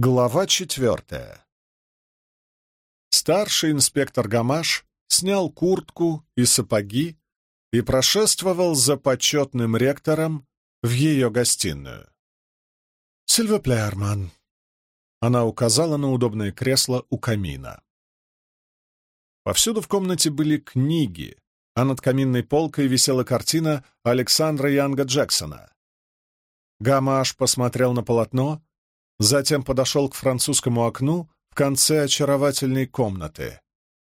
Глава четвертая. Старший инспектор Гамаш снял куртку и сапоги и прошествовал за почетным ректором в ее гостиную. «Сильвепле, Арман!» Она указала на удобное кресло у камина. Повсюду в комнате были книги, а над каминной полкой висела картина Александра Янга Джексона. Гамаш посмотрел на полотно, затем подошел к французскому окну в конце очаровательной комнаты.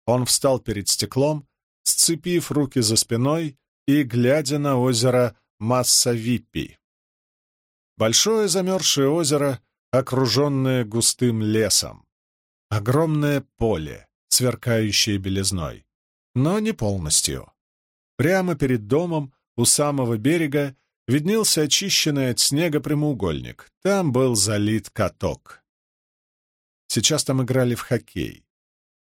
Он встал перед стеклом, сцепив руки за спиной и глядя на озеро Массавиппи. Большое замерзшее озеро, окруженное густым лесом. Огромное поле, сверкающее белизной. Но не полностью. Прямо перед домом, у самого берега, виднелся очищенный от снега прямоугольник. Там был залит каток. Сейчас там играли в хоккей.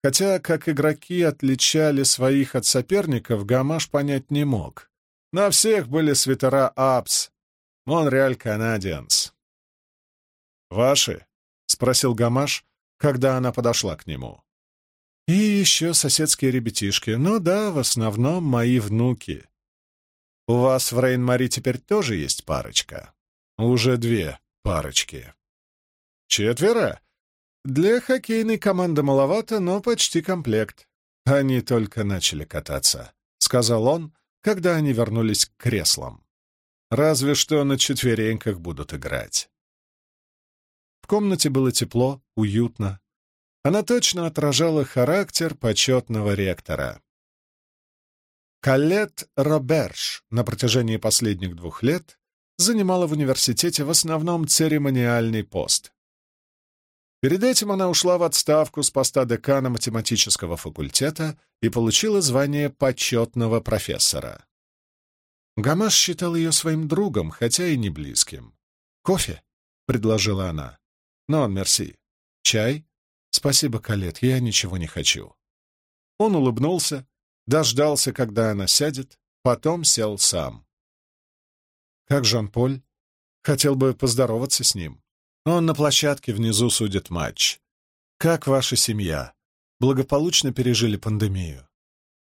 Хотя, как игроки отличали своих от соперников, Гамаш понять не мог. На всех были свитера «Апс», «Монреаль Канадианс». «Ваши?» — спросил Гамаш, когда она подошла к нему. «И еще соседские ребятишки. Ну да, в основном мои внуки. У вас в Рейн-Мари теперь тоже есть парочка? Уже две парочки. Четверо? Для хоккейной команды маловато, но почти комплект. Они только начали кататься, — сказал он, когда они вернулись к креслам. Разве что на четвереньках будут играть. В комнате было тепло, уютно. Она точно отражала характер почетного ректора. Калет Роберж на протяжении последних двух лет занимала в университете в основном церемониальный пост. Перед этим она ушла в отставку с поста декана математического факультета и получила звание почетного профессора. Гамаш считал ее своим другом, хотя и не близким. «Кофе?» — предложила она. «Но, мерси. Чай?» «Спасибо, Калет, я ничего не хочу». Он улыбнулся, дождался, когда она сядет, потом сел сам. Как Жан-Поль? Хотел бы поздороваться с ним. Он на площадке внизу судит матч. Как ваша семья? Благополучно пережили пандемию?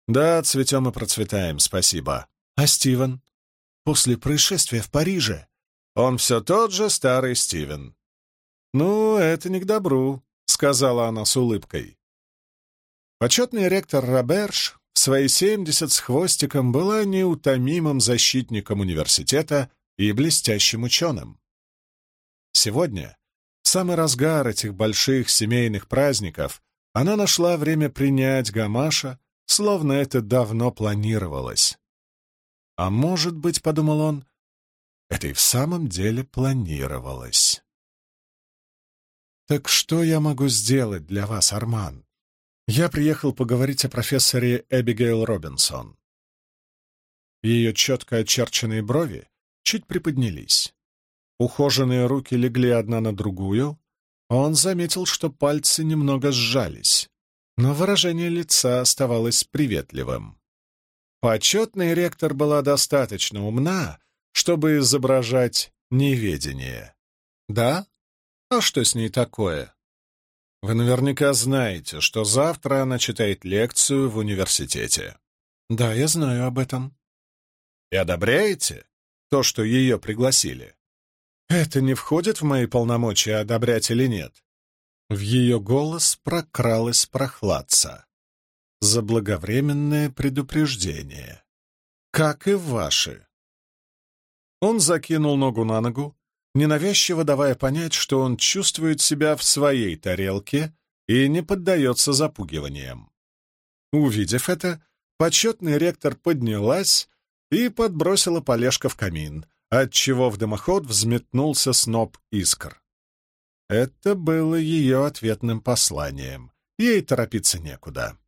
Да, цветем и процветаем, спасибо. А Стивен? После происшествия в Париже? Он все тот же старый Стивен. Ну, это не к добру, сказала она с улыбкой. Почетный ректор Роберж в свои семьдесят с хвостиком была неутомимым защитником университета и блестящим ученым. Сегодня, в самый разгар этих больших семейных праздников, она нашла время принять Гамаша, словно это давно планировалось. А может быть, — подумал он, — это и в самом деле планировалось. «Так что я могу сделать для вас, Арман?» Я приехал поговорить о профессоре Эбигейл Робинсон. Ее четко очерченные брови чуть приподнялись. Ухоженные руки легли одна на другую. Он заметил, что пальцы немного сжались, но выражение лица оставалось приветливым. Почетный ректор была достаточно умна, чтобы изображать неведение. Да? А что с ней такое? Вы наверняка знаете, что завтра она читает лекцию в университете. Да, я знаю об этом. И одобряете то, что ее пригласили? Это не входит в мои полномочия одобрять или нет. В ее голос прокралась прохладца. Заблаговременное предупреждение. Как и ваши. Он закинул ногу на ногу, ненавязчиво давая понять, что он чувствует себя в своей тарелке и не поддается запугиваниям. Увидев это, почетный ректор поднялась и подбросила полежка в камин, отчего в дымоход взметнулся сноп искр. Это было ее ответным посланием. Ей торопиться некуда.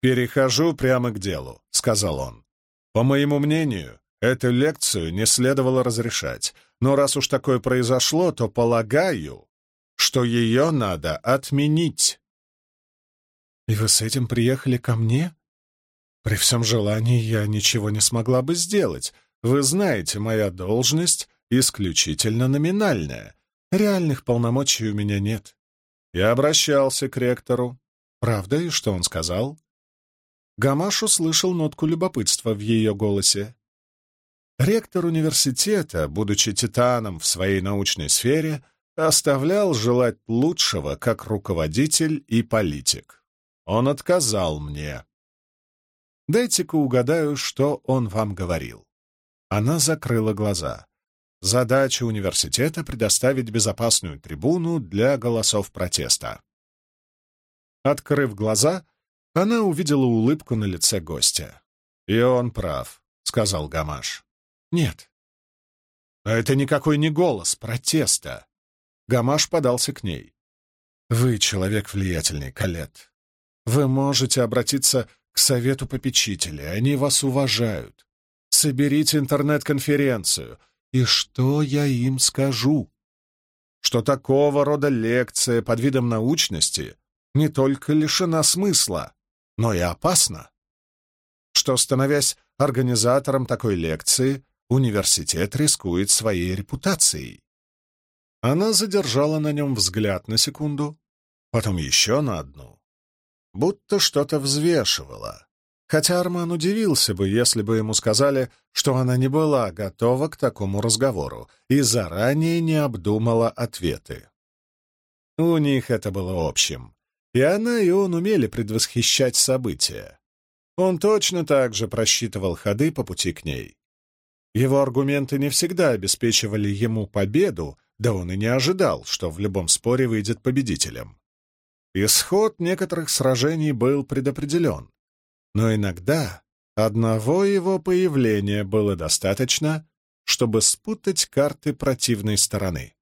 «Перехожу прямо к делу», — сказал он. «По моему мнению, эту лекцию не следовало разрешать, но раз уж такое произошло, то полагаю, что ее надо отменить. И вы с этим приехали ко мне? При всем желании я ничего не смогла бы сделать. Вы знаете, моя должность исключительно номинальная. Реальных полномочий у меня нет. Я обращался к ректору. Правда, и что он сказал? Гамаш услышал нотку любопытства в ее голосе. Ректор университета, будучи титаном в своей научной сфере, оставлял желать лучшего как руководитель и политик. Он отказал мне. Дайте-ка угадаю, что он вам говорил. Она закрыла глаза. Задача университета — предоставить безопасную трибуну для голосов протеста. Открыв глаза, она увидела улыбку на лице гостя. «И он прав», — сказал Гамаш. «Нет». «А это никакой не голос протеста». Гамаш подался к ней. «Вы человек влиятельный, Калет. Вы можете обратиться к совету попечителей, они вас уважают. Соберите интернет-конференцию. И что я им скажу? Что такого рода лекция под видом научности не только лишена смысла, но и опасна. Что, становясь организатором такой лекции, университет рискует своей репутацией. Она задержала на нем взгляд на секунду, потом еще на одну, будто что-то взвешивала. Хотя Арман удивился бы, если бы ему сказали, что она не была готова к такому разговору и заранее не обдумала ответы. У них это было общим, и она и он умели предвосхищать события. Он точно так же просчитывал ходы по пути к ней. Его аргументы не всегда обеспечивали ему победу, да он и не ожидал, что в любом споре выйдет победителем. Исход некоторых сражений был предопределен, но иногда одного его появления было достаточно, чтобы спутать карты противной стороны.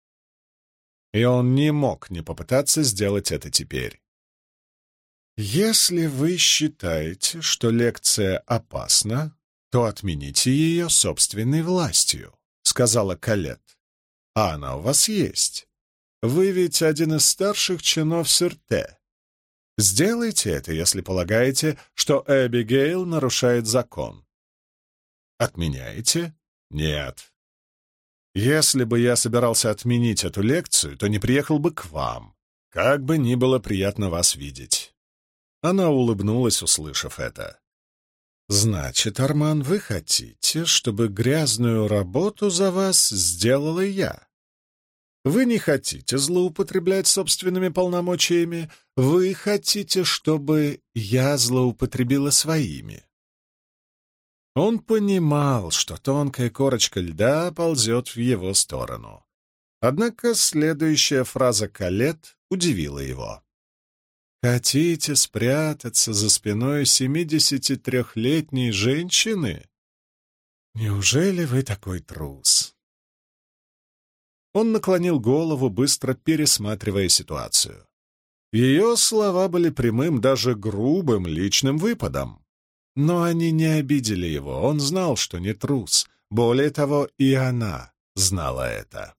И он не мог не попытаться сделать это теперь. Если вы считаете, что лекция опасна, то отмените ее собственной властью, — сказала Калет. А она у вас есть. Вы ведь один из старших чинов Сюрте. Сделайте это, если полагаете, что Эбигейл нарушает закон. Отменяете? Нет. Если бы я собирался отменить эту лекцию, то не приехал бы к вам. Как бы ни было приятно вас видеть. Она улыбнулась, услышав это. «Значит, Арман, вы хотите, чтобы грязную работу за вас сделала я? Вы не хотите злоупотреблять собственными полномочиями, вы хотите, чтобы я злоупотребила своими». Он понимал, что тонкая корочка льда ползет в его сторону. Однако следующая фраза Калет удивила его. Хотите спрятаться за спиной семидесяти трехлетней женщины? Неужели вы такой трус? Он наклонил голову, быстро пересматривая ситуацию. Ее слова были прямым, даже грубым личным выпадом. Но они не обидели его, он знал, что не трус. Более того, и она знала это.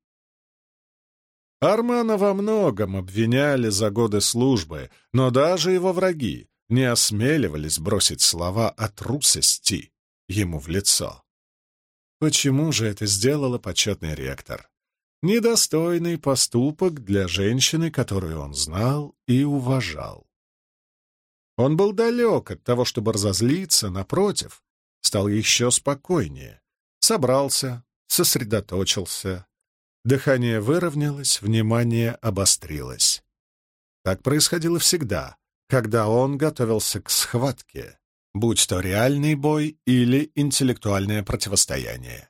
Армана во многом обвиняли за годы службы, но даже его враги не осмеливались бросить слова о трусости ему в лицо. Почему же это сделала почетный ректор? Недостойный поступок для женщины, которую он знал и уважал. Он был далек от того, чтобы разозлиться, напротив, стал еще спокойнее, собрался, сосредоточился, Дыхание выровнялось, внимание обострилось. Так происходило всегда, когда он готовился к схватке, будь то реальный бой или интеллектуальное противостояние.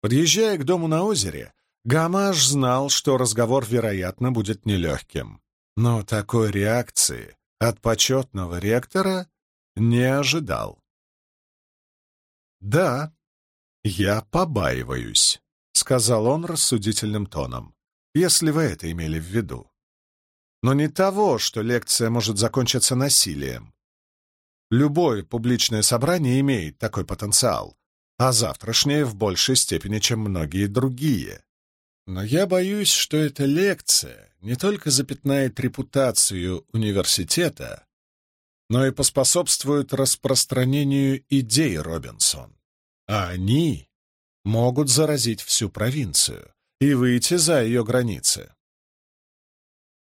Подъезжая к дому на озере, Гамаш знал, что разговор, вероятно, будет нелегким. Но такой реакции от почетного ректора не ожидал. «Да, я побаиваюсь», — сказал он рассудительным тоном, — «если вы это имели в виду. Но не того, что лекция может закончиться насилием. Любое публичное собрание имеет такой потенциал, а завтрашнее в большей степени, чем многие другие. Но я боюсь, что эта лекция не только запятнает репутацию университета, но и поспособствует распространению идей Робинсон. А они могут заразить всю провинцию. и выйти за ее границы.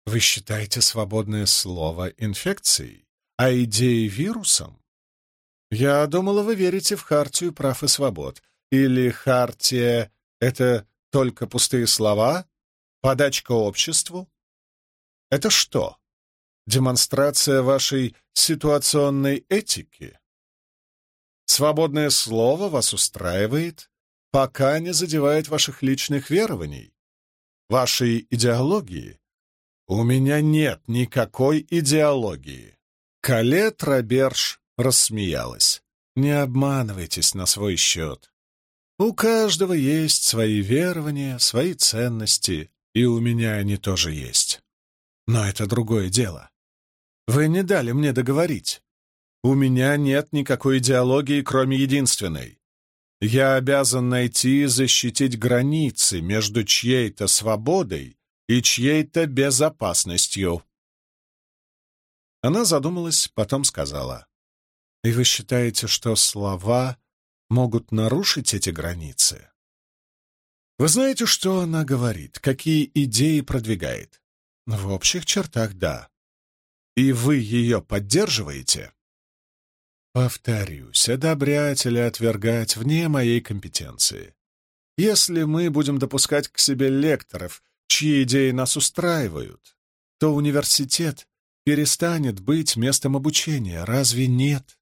Вы считаете свободное слово инфекцией, а идеи вирусом? Я думала, вы верите в хартию прав и свобод. Или хартия — это только пустые слова? Подачка обществу? Это что? Демонстрация вашей ситуационной этики? Свободное слово вас устраивает, пока не задевает ваших личных верований, вашей идеологии. У меня нет никакой идеологии. Кале Траберж рассмеялась. Не обманывайтесь на свой счет. У каждого есть свои верования, свои ценности, и у меня они тоже есть. Но это другое дело. Вы не дали мне договорить. У меня нет никакой идеологии, кроме единственной. Я обязан найти и защитить границы между чьей-то свободой и чьей-то безопасностью. Она задумалась, потом сказала. «И вы считаете, что слова могут нарушить эти границы. Вы знаете, что она говорит, какие идеи продвигает? В общих чертах — да. И вы ее поддерживаете? Повторюсь, одобрять или отвергать вне моей компетенции. Если мы будем допускать к себе лекторов, чьи идеи нас устраивают, то университет перестанет быть местом обучения, разве нет?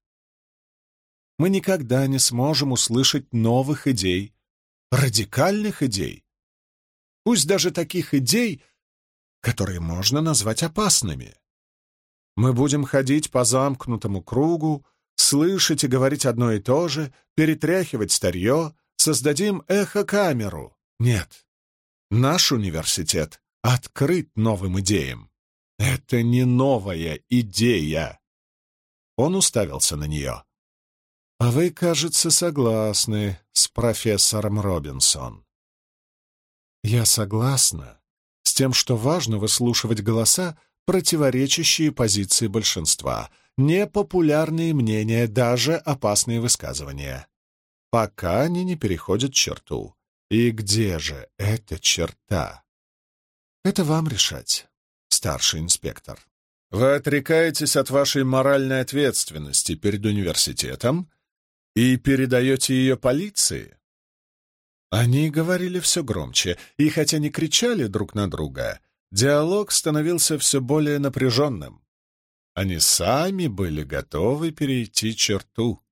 мы никогда не сможем услышать новых идей, радикальных идей. Пусть даже таких идей, которые можно назвать опасными. Мы будем ходить по замкнутому кругу, слышать и говорить одно и то же, перетряхивать старье, создадим эхо-камеру. Нет, наш университет открыт новым идеям. Это не новая идея. Он уставился на нее. А вы, кажется, согласны с профессором Робинсон. Я согласна с тем, что важно выслушивать голоса, противоречащие позиции большинства, непопулярные мнения, даже опасные высказывания, пока они не переходят черту. И где же эта черта? Это вам решать, старший инспектор. Вы отрекаетесь от вашей моральной ответственности перед университетом и передаете ее полиции?» Они говорили все громче, и хотя не кричали друг на друга, диалог становился все более напряженным. Они сами были готовы перейти черту.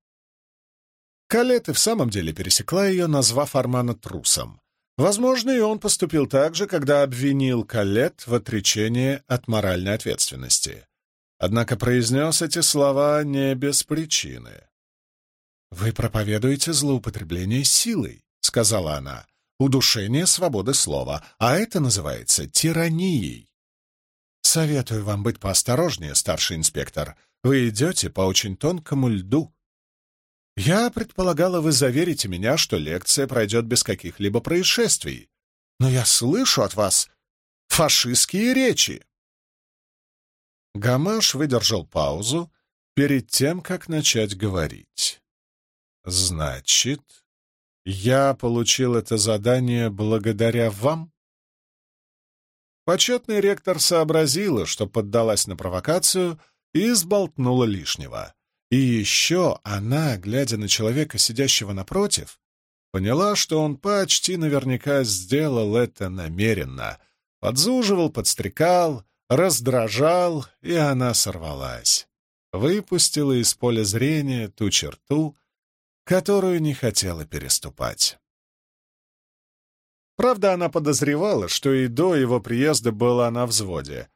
Калет и в самом деле пересекла ее, назвав Армана трусом. Возможно, и он поступил так же, когда обвинил Калет в отречении от моральной ответственности. Однако произнес эти слова не без причины. «Вы проповедуете злоупотребление силой», — сказала она, — «удушение свободы слова, а это называется тиранией». «Советую вам быть поосторожнее, старший инспектор. Вы идете по очень тонкому льду». «Я предполагала, вы заверите меня, что лекция пройдет без каких-либо происшествий. Но я слышу от вас фашистские речи». Гамаш выдержал паузу перед тем, как начать говорить. Значит, я получил это задание благодаря вам? Почетный ректор сообразила, что поддалась на провокацию и сболтнула лишнего. И еще она, глядя на человека, сидящего напротив, поняла, что он почти наверняка сделал это намеренно. Подзуживал, подстрекал, раздражал, и она сорвалась. Выпустила из поля зрения ту черту, которую не хотела переступать. Правда, она подозревала, что и до его приезда была на взводе.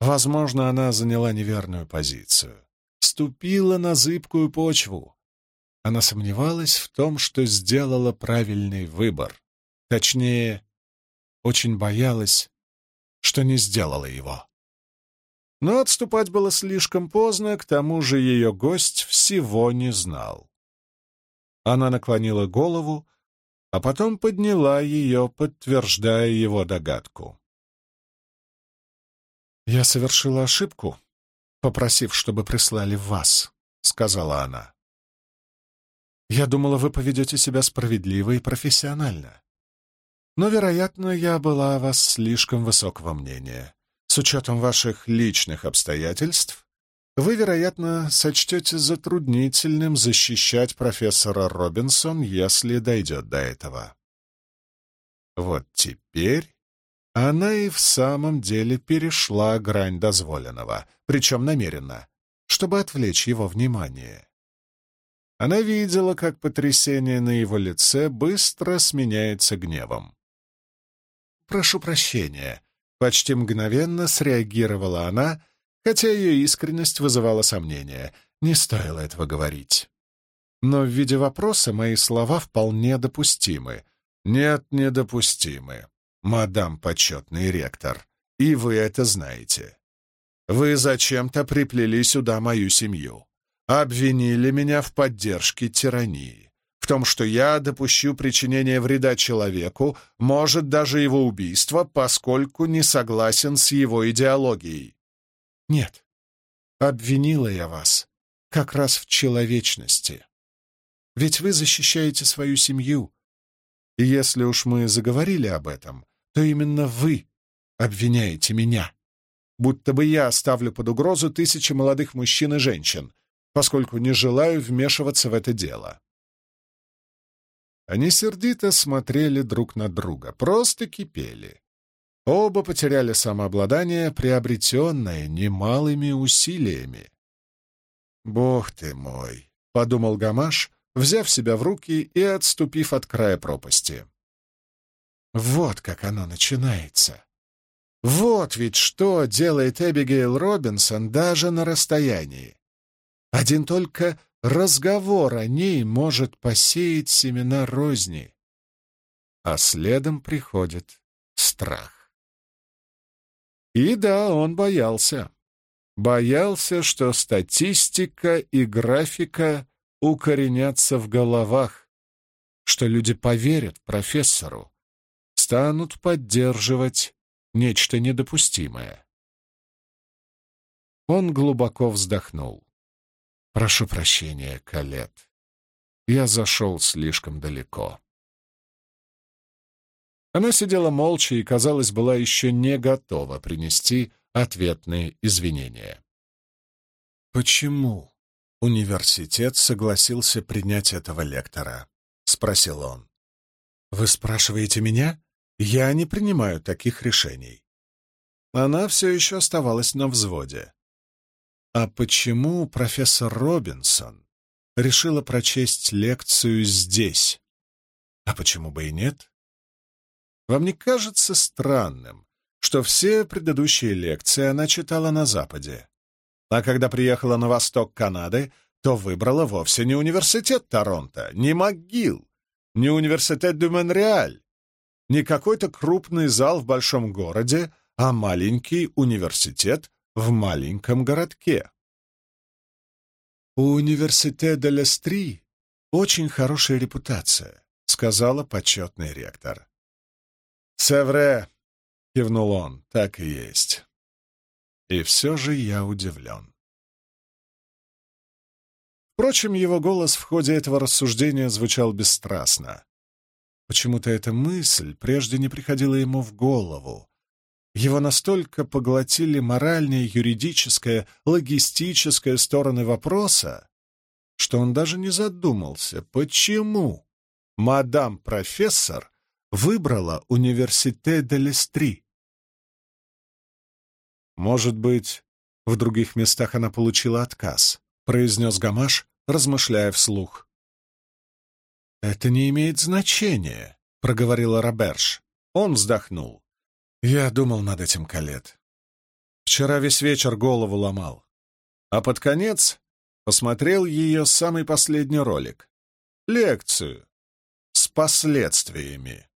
Возможно, она заняла неверную позицию, ступила на зыбкую почву. Она сомневалась в том, что сделала правильный выбор. Точнее, очень боялась, что не сделала его. Но отступать было слишком поздно, к тому же ее гость всего не знал. Она наклонила голову, а потом подняла ее, подтверждая его догадку. «Я совершила ошибку, попросив, чтобы прислали вас», — сказала она. «Я думала, вы поведете себя справедливо и профессионально. Но, вероятно, я была о вас слишком высокого мнения. С учетом ваших личных обстоятельств, вы, вероятно, сочтете затруднительным защищать профессора Робинсон, если дойдет до этого. Вот теперь она и в самом деле перешла грань дозволенного, причем намеренно, чтобы отвлечь его внимание. Она видела, как потрясение на его лице быстро сменяется гневом. «Прошу прощения», — почти мгновенно среагировала она, хотя ее искренность вызывала сомнения. Не стоило этого говорить. Но в виде вопроса мои слова вполне допустимы. Нет, недопустимы, мадам почетный ректор, и вы это знаете. Вы зачем-то приплели сюда мою семью, обвинили меня в поддержке тирании, в том, что я допущу причинение вреда человеку, может, даже его убийство, поскольку не согласен с его идеологией. Нет, обвинила я вас как раз в человечности. Ведь вы защищаете свою семью. И если уж мы заговорили об этом, то именно вы обвиняете меня. Будто бы я ставлю под угрозу тысячи молодых мужчин и женщин, поскольку не желаю вмешиваться в это дело. Они сердито смотрели друг на друга, просто кипели. Оба потеряли самообладание, приобретенное немалыми усилиями. «Бог ты мой!» — подумал Гамаш, взяв себя в руки и отступив от края пропасти. «Вот как оно начинается!» Вот ведь что делает Эбигейл Робинсон даже на расстоянии. Один только разговор о ней может посеять семена розни. А следом приходит страх. И да, он боялся. Боялся, что статистика и графика укоренятся в головах, что люди поверят профессору, станут поддерживать нечто недопустимое. Он глубоко вздохнул. «Прошу прощения, Калет. Я зашел слишком далеко». Она сидела молча и, казалось, была еще не готова принести ответные извинения. «Почему университет согласился принять этого лектора?» — спросил он. «Вы спрашиваете меня? Я не принимаю таких решений». Она все еще оставалась на взводе. «А почему профессор Робинсон решила прочесть лекцию здесь? А почему бы и нет?» Вам не кажется странным, что все предыдущие лекции она читала на Западе, а когда приехала на восток Канады, то выбрала вовсе не университет Торонто, не МcGill, не университет де Монреаль, не какой-то крупный зал в большом городе, а маленький университет в маленьком городке. «У университета де Лестри очень хорошая репутация», — сказала почетный ректор. «Севре!» — кивнул он. «Так и есть. И все же я удивлен». Впрочем, его голос в ходе этого рассуждения звучал бесстрастно. Почему-то эта мысль прежде не приходила ему в голову. Его настолько поглотили моральная, юридическая, логистическая стороны вопроса, что он даже не задумался, почему мадам-профессор выбрала университет де Лестри. Может быть, в других местах она получила отказ, произнес Гамаш, размышляя вслух. «Это не имеет значения», — проговорила Роберж. Он вздохнул. «Я думал над этим, Калет. Вчера весь вечер голову ломал. А под конец посмотрел ее самый последний ролик. Лекцию. С последствиями.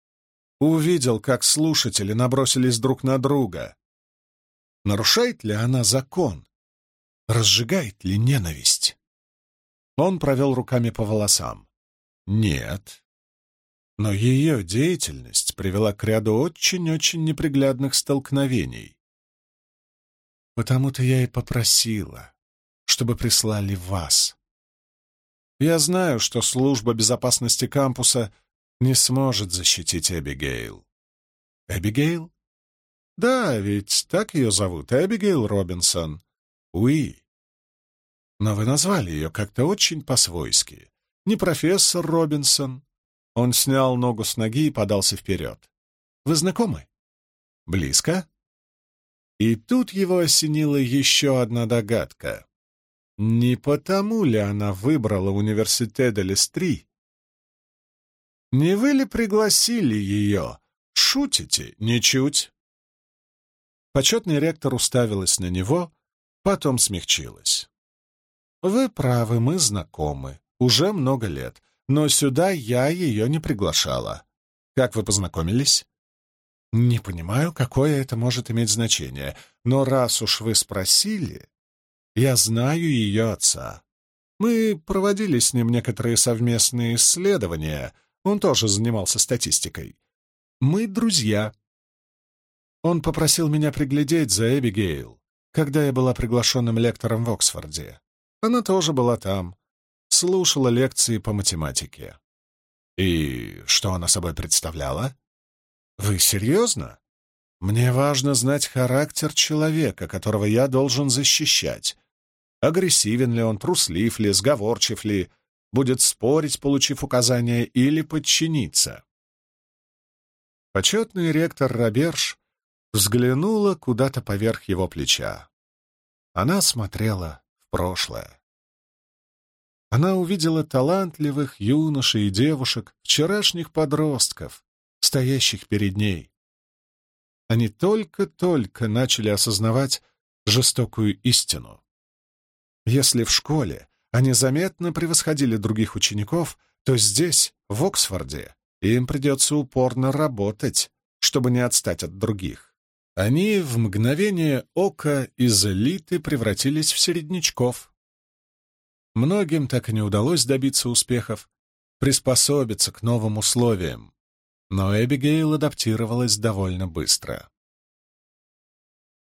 Увидел, как слушатели набросились друг на друга. Нарушает ли она закон? Разжигает ли ненависть? Он провел руками по волосам. Нет. Но ее деятельность привела к ряду очень-очень неприглядных столкновений. Потому-то я и попросила, чтобы прислали вас. Я знаю, что служба безопасности кампуса не сможет защитить Эбигейл. Эбигейл? Да, ведь так ее зовут, Эбигейл Робинсон. Уи. Но вы назвали ее как-то очень по-свойски. Не профессор Робинсон. Он снял ногу с ноги и подался вперед. Вы знакомы? Близко? И тут его осенила еще одна догадка. Не потому ли она выбрала университет Лестри? Не вы ли пригласили ее? Шутите? Ничуть. Почетный ректор уставилась на него, потом смягчилась. «Вы правы, мы знакомы. Уже много лет. Но сюда я ее не приглашала. Как вы познакомились?» «Не понимаю, какое это может иметь значение, но раз уж вы спросили, я знаю ее отца. Мы проводили с ним некоторые совместные исследования, он тоже занимался статистикой. Мы друзья, он попросил меня приглядеть за Эбигейл, когда я была приглашенным лектором в Оксфорде. Она тоже была там, слушала лекции по математике. И что она собой представляла? Вы серьезно? Мне важно знать характер человека, которого я должен защищать. Агрессивен ли он, труслив ли, сговорчив ли, будет спорить, получив указания, или подчиниться. Почетный ректор Роберж взглянула куда-то поверх его плеча. Она смотрела в прошлое. Она увидела талантливых юношей и девушек, вчерашних подростков, стоящих перед ней. Они только-только начали осознавать жестокую истину. Если в школе они заметно превосходили других учеников, то здесь, в Оксфорде, им придется упорно работать, чтобы не отстать от других. Они в мгновение ока из элиты превратились в середнячков. Многим так и не удалось добиться успехов, приспособиться к новым условиям, но Эбигейл адаптировалась довольно быстро.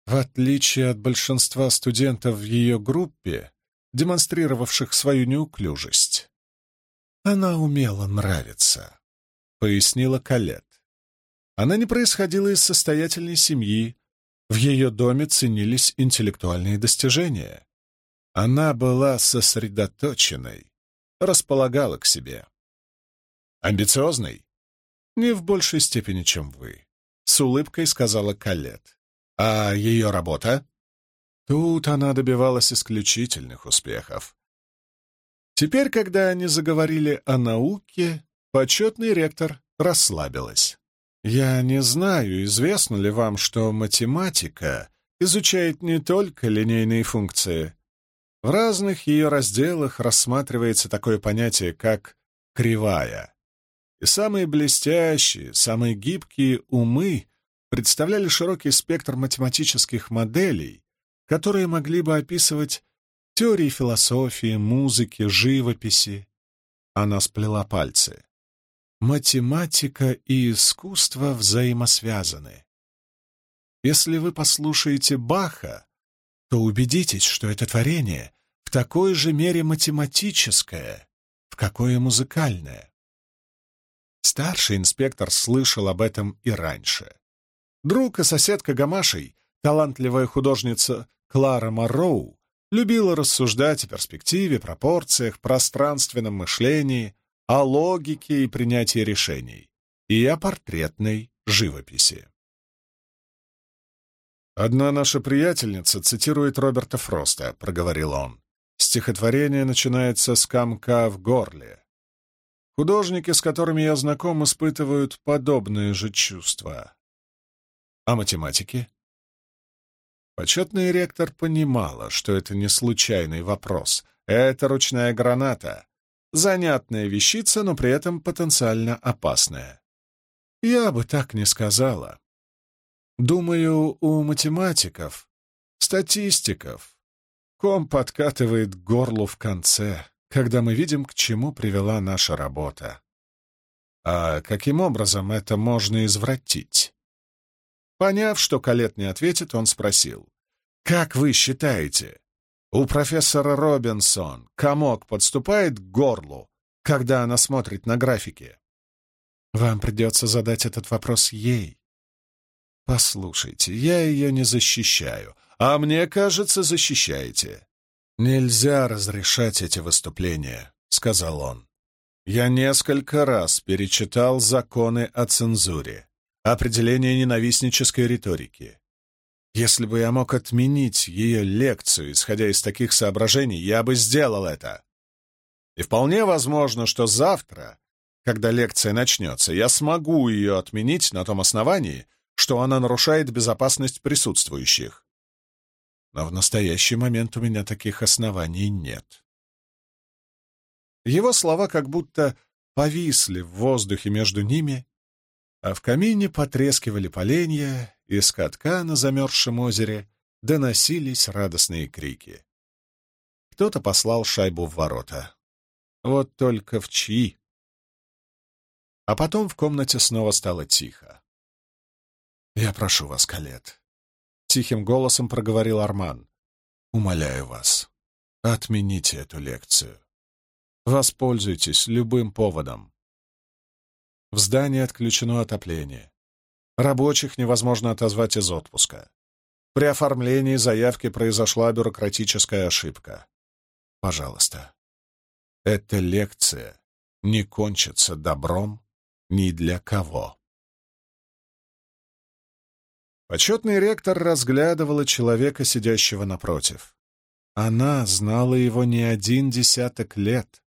В отличие от большинства студентов в ее группе, демонстрировавших свою неуклюжесть, она умела нравиться, пояснила Калет. Она не происходила из состоятельной семьи, в ее доме ценились интеллектуальные достижения. Она была сосредоточенной, располагала к себе. Амбициозной? Не в большей степени, чем вы, — с улыбкой сказала Калет. А ее работа? Тут она добивалась исключительных успехов. Теперь, когда они заговорили о науке, почетный ректор расслабилась. Я не знаю, известно ли вам, что математика изучает не только линейные функции. В разных ее разделах рассматривается такое понятие, как кривая. И самые блестящие, самые гибкие умы представляли широкий спектр математических моделей, которые могли бы описывать теории философии, музыки, живописи. Она сплела пальцы. Математика и искусство взаимосвязаны. Если вы послушаете Баха, то убедитесь, что это творение в такой же мере математическое, в какое музыкальное. Старший инспектор слышал об этом и раньше. Друг и соседка Гамашей, талантливая художница Клара Марроу, любила рассуждать о перспективе, пропорциях, пространственном мышлении, о логике и принятии решений, и о портретной живописи. «Одна наша приятельница цитирует Роберта Фроста», — проговорил он. «Стихотворение начинается с комка в горле. Художники, с которыми я знаком, испытывают подобные же чувства. А математики?» Почетный ректор понимала, что это не случайный вопрос. Это ручная граната, Занятная вещица, но при этом потенциально опасная. Я бы так не сказала. Думаю, у математиков, статистиков, ком подкатывает горлу в конце, когда мы видим, к чему привела наша работа. А каким образом это можно извратить? Поняв, что Калет не ответит, он спросил. «Как вы считаете, у профессора Робинсон комок подступает к горлу, когда она смотрит на графики. Вам придется задать этот вопрос ей. «Послушайте, я ее не защищаю, а мне кажется, защищаете. Нельзя разрешать эти выступления», — сказал он. «Я несколько раз перечитал законы о цензуре, определение ненавистнической риторики. Если бы я мог отменить ее лекцию, исходя из таких соображений, я бы сделал это. И вполне возможно, что завтра, когда лекция начнется, я смогу ее отменить на том основании, что она нарушает безопасность присутствующих. Но в настоящий момент у меня таких оснований нет. Его слова как будто повисли в воздухе между ними, а в камине потрескивали поленья, и с катка на замерзшем озере доносились радостные крики. Кто-то послал шайбу в ворота. Вот только в чьи? А потом в комнате снова стало тихо. «Я прошу вас, Калет», — тихим голосом проговорил Арман. «Умоляю вас, отмените эту лекцию. Воспользуйтесь любым поводом. В здании отключено отопление. Рабочих невозможно отозвать из отпуска. При оформлении заявки произошла бюрократическая ошибка. Пожалуйста, эта лекция не кончится добром ни для кого. Почетный ректор разглядывала человека, сидящего напротив. Она знала его не один десяток лет,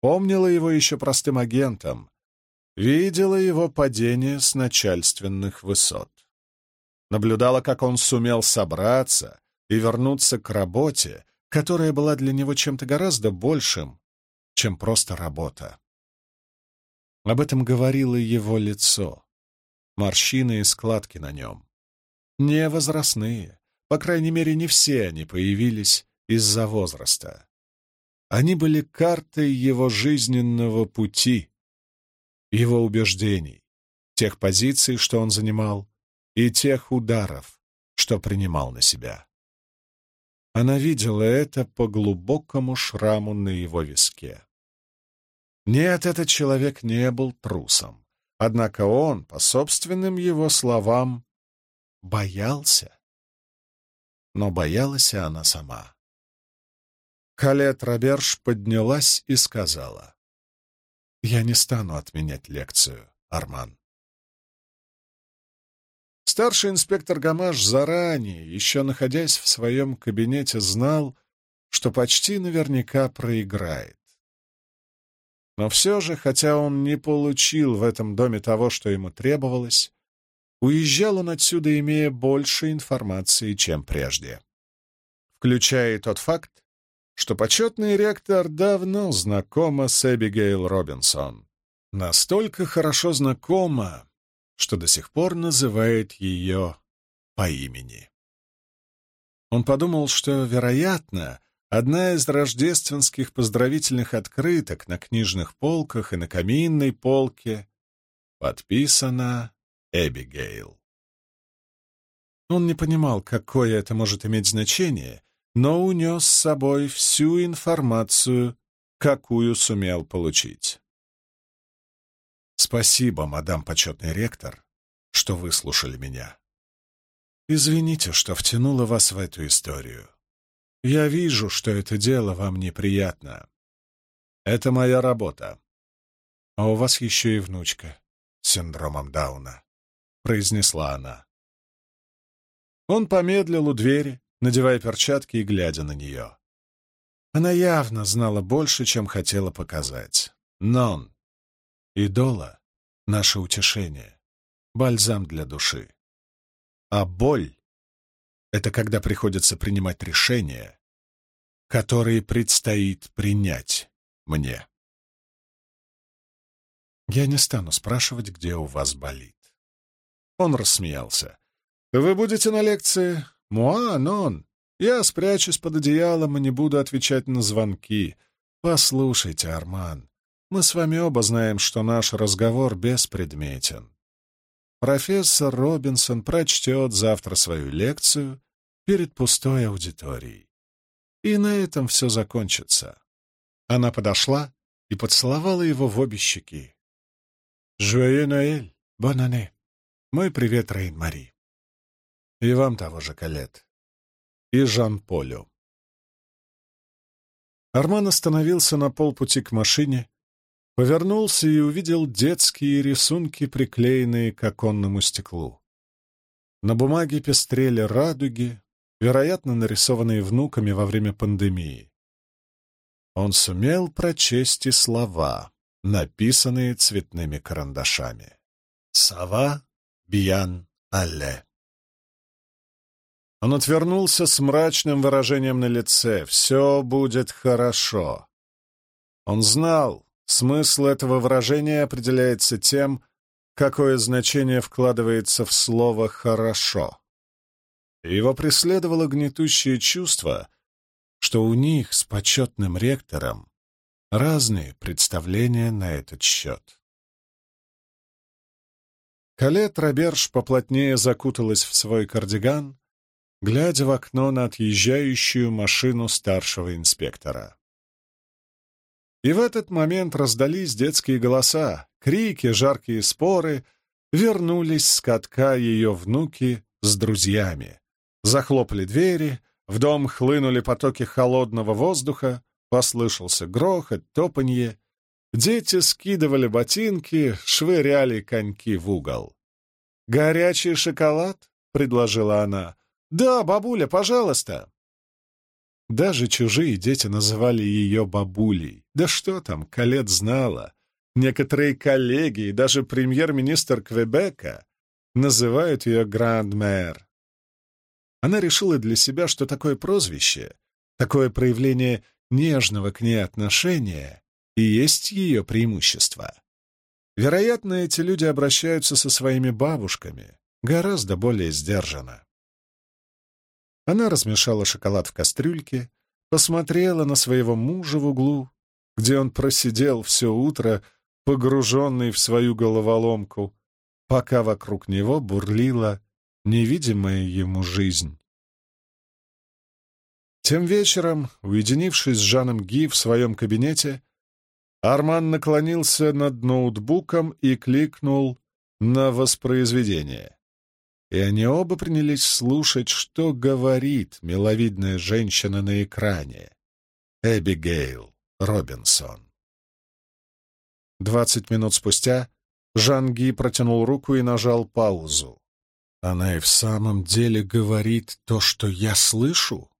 помнила его еще простым агентом, видела его падение с начальственных высот. Наблюдала, как он сумел собраться и вернуться к работе, которая была для него чем-то гораздо большим, чем просто работа. Об этом говорило его лицо, морщины и складки на нем. Не возрастные, по крайней мере, не все они появились из-за возраста. Они были картой его жизненного пути, его убеждений, тех позиций, что он занимал, и тех ударов, что принимал на себя. Она видела это по глубокому шраму на его виске. Нет, этот человек не был трусом. Однако он, по собственным его словам, боялся. Но боялась она сама. Калет Роберж поднялась и сказала, «Я не стану отменять лекцию, Арман». Старший инспектор Гамаш заранее, еще находясь в своем кабинете, знал, что почти наверняка проиграет. Но все же, хотя он не получил в этом доме того, что ему требовалось, уезжал он отсюда, имея больше информации, чем прежде. Включая тот факт, что почетный ректор давно знакома с Эбигейл Робинсон. Настолько хорошо знакома, что до сих пор называет ее по имени. Он подумал, что, вероятно, Одна из рождественских поздравительных открыток на книжных полках и на каминной полке подписана Эбигейл. Он не понимал, какое это может иметь значение, но унес с собой всю информацию, какую сумел получить. «Спасибо, мадам почетный ректор, что выслушали меня. Извините, что втянула вас в эту историю. Я вижу, что это дело вам неприятно. Это моя работа. А у вас еще и внучка с синдромом Дауна, — произнесла она. Он помедлил у двери, надевая перчатки и глядя на нее. Она явно знала больше, чем хотела показать. Нон. Идола — наше утешение, бальзам для души. А боль это когда приходится принимать решения, которые предстоит принять мне. Я не стану спрашивать, где у вас болит. Он рассмеялся. Вы будете на лекции? Муа, нон. Я спрячусь под одеялом и не буду отвечать на звонки. Послушайте, Арман, мы с вами оба знаем, что наш разговор беспредметен. Профессор Робинсон прочтет завтра свою лекцию перед пустой аудиторией. И на этом все закончится. Она подошла и поцеловала его в обе щеки. «Жуэ Ноэль, бонане! Мой привет, Рейн-Мари!» И вам того же, Калет. И Жан-Полю. Арман остановился на полпути к машине, повернулся и увидел детские рисунки, приклеенные к оконному стеклу. На бумаге пестрели радуги, вероятно, нарисованные внуками во время пандемии. Он сумел прочесть и слова, написанные цветными карандашами. «Сава Биян Алле». Он отвернулся с мрачным выражением на лице. «Все будет хорошо». Он знал, смысл этого выражения определяется тем, какое значение вкладывается в слово «хорошо». Его преследовало гнетущее чувство, что у них с почетным ректором разные представления на этот счет. Калет Роберж поплотнее закуталась в свой кардиган, глядя в окно на отъезжающую машину старшего инспектора. И в этот момент раздались детские голоса, крики, жаркие споры, вернулись с катка ее внуки с друзьями. Захлопали двери, в дом хлынули потоки холодного воздуха, послышался грохот, топанье. Дети скидывали ботинки, швыряли коньки в угол. «Горячий шоколад?» — предложила она. «Да, бабуля, пожалуйста!» Даже чужие дети называли ее бабулей. Да что там, Калет знала. Некоторые коллеги и даже премьер-министр Квебека называют ее гранд-мэр. Она решила для себя, что такое прозвище, такое проявление нежного к ней отношения и есть ее преимущество. Вероятно, эти люди обращаются со своими бабушками гораздо более сдержанно. Она размешала шоколад в кастрюльке, посмотрела на своего мужа в углу, где он просидел все утро, погруженный в свою головоломку, пока вокруг него бурлила невидимая ему жизнь. Тем вечером, уединившись с Жаном Ги в своем кабинете, Арман наклонился над ноутбуком и кликнул на воспроизведение и они оба принялись слушать, что говорит миловидная женщина на экране. Эбигейл Робинсон. Двадцать минут спустя Жанги протянул руку и нажал паузу. «Она и в самом деле говорит то, что я слышу?»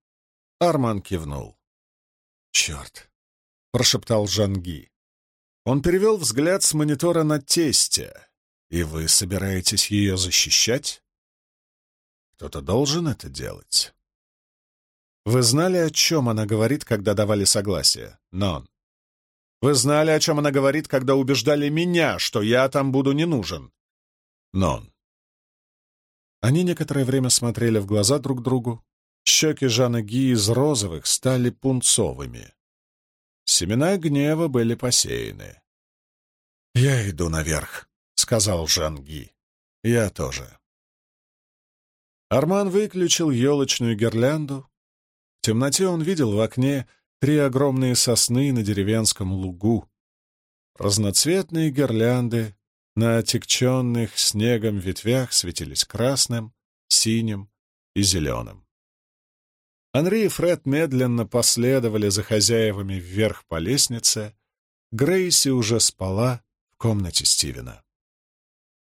Арман кивнул. «Черт!» — прошептал Жанги. Он перевел взгляд с монитора на тестя. «И вы собираетесь ее защищать?» Кто-то должен это делать. Вы знали, о чем она говорит, когда давали согласие? Нон. Вы знали, о чем она говорит, когда убеждали меня, что я там буду не нужен? Нон. Они некоторое время смотрели в глаза друг другу. Щеки Жана Ги из розовых стали пунцовыми. Семена гнева были посеяны. «Я иду наверх», — сказал Жан Ги. «Я тоже». Арман выключил елочную гирлянду. В темноте он видел в окне три огромные сосны на деревенском лугу. Разноцветные гирлянды на отекченных снегом ветвях светились красным, синим и зеленым. Анри и Фред медленно последовали за хозяевами вверх по лестнице. Грейси уже спала в комнате Стивена.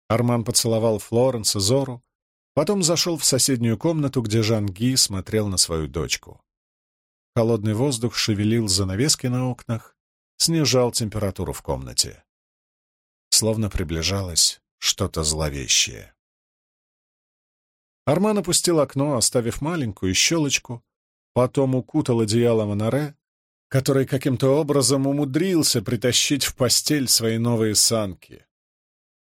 Арман поцеловал Флоренс и Зору, Потом зашел в соседнюю комнату, где Жан Ги смотрел на свою дочку. Холодный воздух шевелил занавески на окнах, снижал температуру в комнате. Словно приближалось что-то зловещее. Арман опустил окно, оставив маленькую щелочку, потом укутал одеяло Монаре, который каким-то образом умудрился притащить в постель свои новые санки.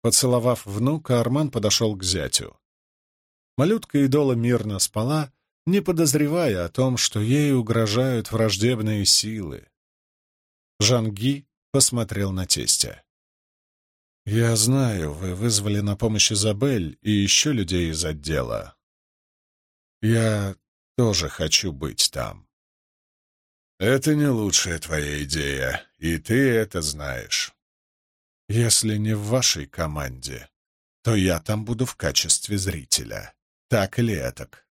Поцеловав внука, Арман подошел к зятю. Малютка идола мирно спала, не подозревая о том, что ей угрожают враждебные силы. Жанги посмотрел на тестя. «Я знаю, вы вызвали на помощь Изабель и еще людей из отдела. Я тоже хочу быть там. Это не лучшая твоя идея, и ты это знаешь. Если не в вашей команде, то я там буду в качестве зрителя. Так или этак.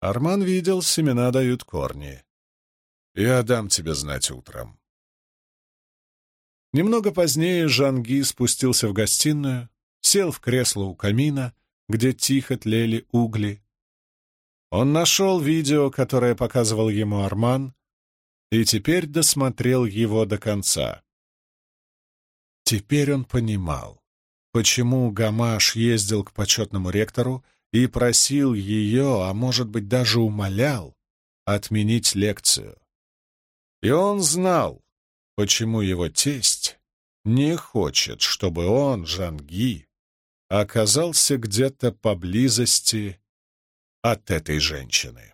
Арман видел, семена дают корни. Я дам тебе знать утром. Немного позднее Жанги спустился в гостиную, сел в кресло у камина, где тихо тлели угли. Он нашел видео, которое показывал ему Арман, и теперь досмотрел его до конца. Теперь он понимал, почему Гамаш ездил к почетному ректору и просил ее, а может быть даже умолял, отменить лекцию. И он знал, почему его тесть не хочет, чтобы он, Жанги, оказался где-то поблизости от этой женщины.